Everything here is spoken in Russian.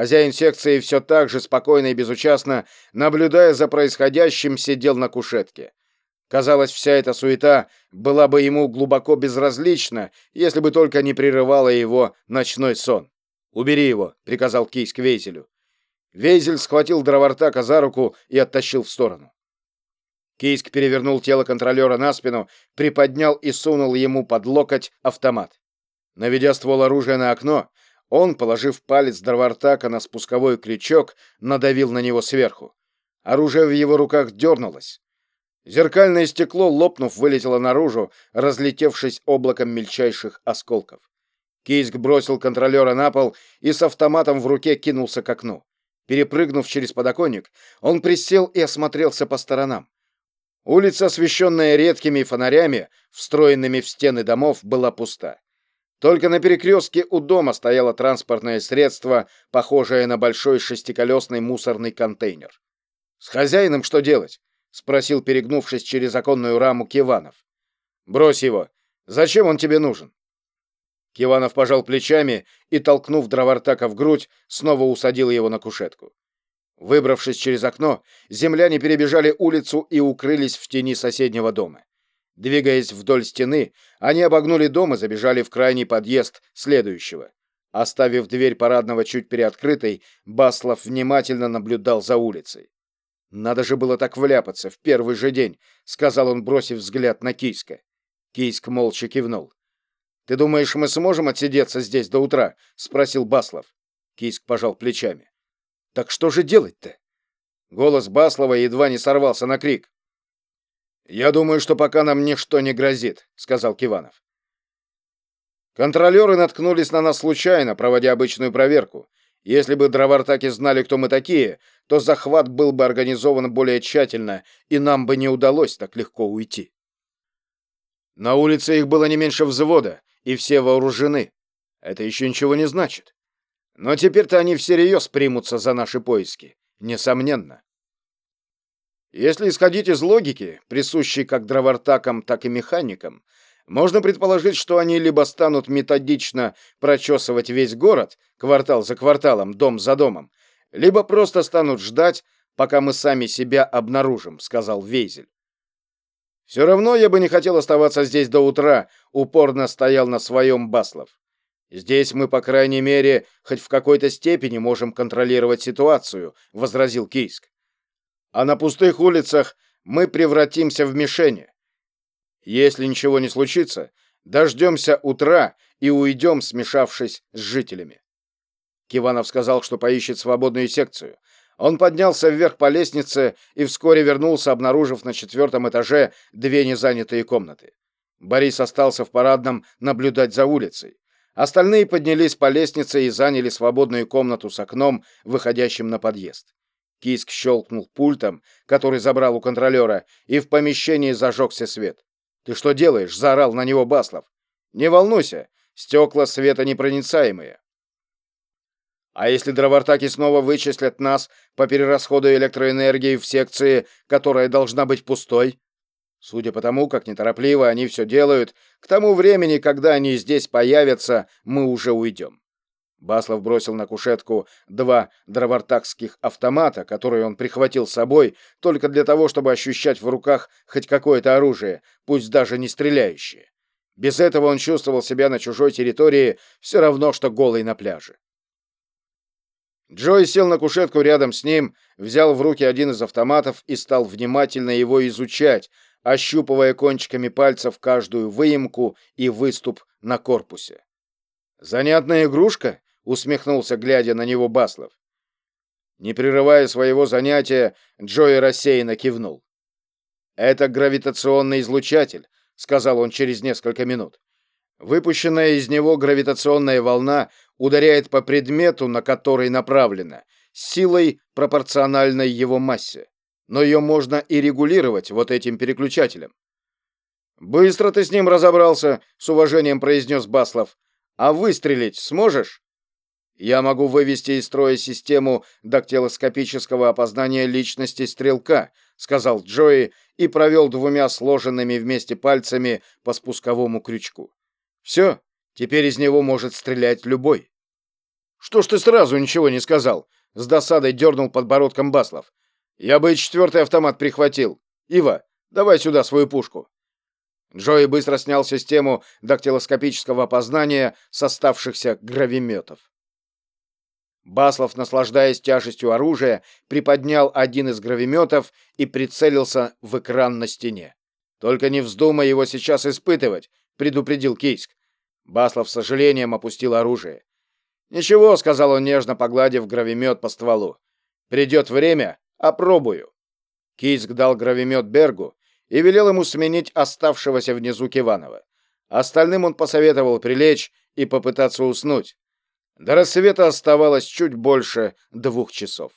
Хозяин секции все так же спокойно и безучастно, наблюдая за происходящим, сидел на кушетке. Казалось, вся эта суета была бы ему глубоко безразлична, если бы только не прерывала его ночной сон. «Убери его», — приказал Кейс к Вейзелю. Вейзель схватил дровартака за руку и оттащил в сторону. Кейск перевернул тело контролера на спину, приподнял и сунул ему под локоть автомат. Наведя ствол оружия на окно, он, положив палец дровартака на спусковой крючок, надавил на него сверху. Оружие в его руках дернулось. Зеркальное стекло, лопнув, вылетело наружу, разлетевшись облаком мельчайших осколков. Кейск бросил контролера на пол и с автоматом в руке кинулся к окну. Перепрыгнув через подоконник, он присел и осмотрелся по сторонам. Улица, освещенная редкими фонарями, встроенными в стены домов, была пуста. Только на перекрестке у дома стояло транспортное средство, похожее на большой шестиколесный мусорный контейнер. «С хозяином что делать?» — спросил, перегнувшись через оконную раму Киванов. «Брось его. Зачем он тебе нужен?» Киванов пожал плечами и, толкнув дровартака в грудь, снова усадил его на кушетку. Выбравшись через окно, земляне перебежали улицу и укрылись в тени соседнего дома. Двигаясь вдоль стены, они обогнули дом и забежали в крайний подъезд следующего. Оставив дверь парадного чуть приоткрытой, Баслов внимательно наблюдал за улицей. «Надо же было так вляпаться в первый же день», — сказал он, бросив взгляд на Кийска. Кийск молча кивнул. «Ты думаешь, мы сможем отсидеться здесь до утра?» — спросил Баслов. Кийск пожал плечами. «Так что же делать-то?» Голос Баслова едва не сорвался на крик. «Я думаю, что пока нам ничто не грозит», — сказал Киванов. Контролеры наткнулись на нас случайно, проводя обычную проверку. Если бы дровартаки знали, кто мы такие, то захват был бы организован более тщательно, и нам бы не удалось так легко уйти. На улице их было не меньше взвода, и все вооружены. Это еще ничего не значит. Но теперь-то они всерьез примутся за наши поиски, несомненно. Если исходить из логики, присущей как дровартакам, так и механикам, можно предположить, что они либо станут методично прочесывать весь город, квартал за кварталом, дом за домом, либо просто станут ждать, пока мы сами себя обнаружим, сказал Вейзель. Все равно я бы не хотел оставаться здесь до утра, упорно стоял на своем Баслов. Здесь мы, по крайней мере, хоть в какой-то степени можем контролировать ситуацию, возразил Кийск а на пустых улицах мы превратимся в мишени. Если ничего не случится, дождемся утра и уйдем, смешавшись с жителями. Киванов сказал, что поищет свободную секцию. Он поднялся вверх по лестнице и вскоре вернулся, обнаружив на четвертом этаже две незанятые комнаты. Борис остался в парадном наблюдать за улицей. Остальные поднялись по лестнице и заняли свободную комнату с окном, выходящим на подъезд. Киск щелкнул пультом, который забрал у контролера, и в помещении зажегся свет. «Ты что делаешь?» — заорал на него Баслов. «Не волнуйся, стекла светонепроницаемые». «А если дровартаки снова вычислят нас по перерасходу электроэнергии в секции, которая должна быть пустой?» Судя по тому, как неторопливо они все делают, к тому времени, когда они здесь появятся, мы уже уйдем. Баслов бросил на кушетку два дровартакских автомата, которые он прихватил с собой только для того, чтобы ощущать в руках хоть какое-то оружие, пусть даже не стреляющее. Без этого он чувствовал себя на чужой территории все равно, что голый на пляже. Джой сел на кушетку рядом с ним, взял в руки один из автоматов и стал внимательно его изучать, ощупывая кончиками пальцев каждую выемку и выступ на корпусе. «Занятная игрушка?» Усмехнулся, глядя на него Баслов. Не прерывая своего занятия, Джои рассеянно кивнул. «Это гравитационный излучатель», — сказал он через несколько минут. Выпущенная из него гравитационная волна ударяет по предмету, на который направлена, силой, пропорциональной его массе. Но ее можно и регулировать вот этим переключателем. «Быстро ты с ним разобрался», — с уважением произнес Баслов. «А выстрелить сможешь?» Я могу вывести из строя систему дактилоскопического опознания личности стрелка, сказал Джои и провел двумя сложенными вместе пальцами по спусковому крючку. Все, теперь из него может стрелять любой. Что ж ты сразу ничего не сказал? С досадой дернул подбородком Баслов. Я бы и четвертый автомат прихватил. Ива, давай сюда свою пушку. Джои быстро снял систему дактилоскопического опознания с оставшихся гравиметов. Баслов, наслаждаясь тяжестью оружия, приподнял один из гравиметов и прицелился в экран на стене. «Только не вздумай его сейчас испытывать», — предупредил Кейск. Баслов с сожалением опустил оружие. «Ничего», — сказал он, нежно погладив гравимет по стволу. «Придет время, опробую». Кейск дал гравимет Бергу и велел ему сменить оставшегося внизу Киванова. Остальным он посоветовал прилечь и попытаться уснуть. До рассвета оставалось чуть больше двух часов.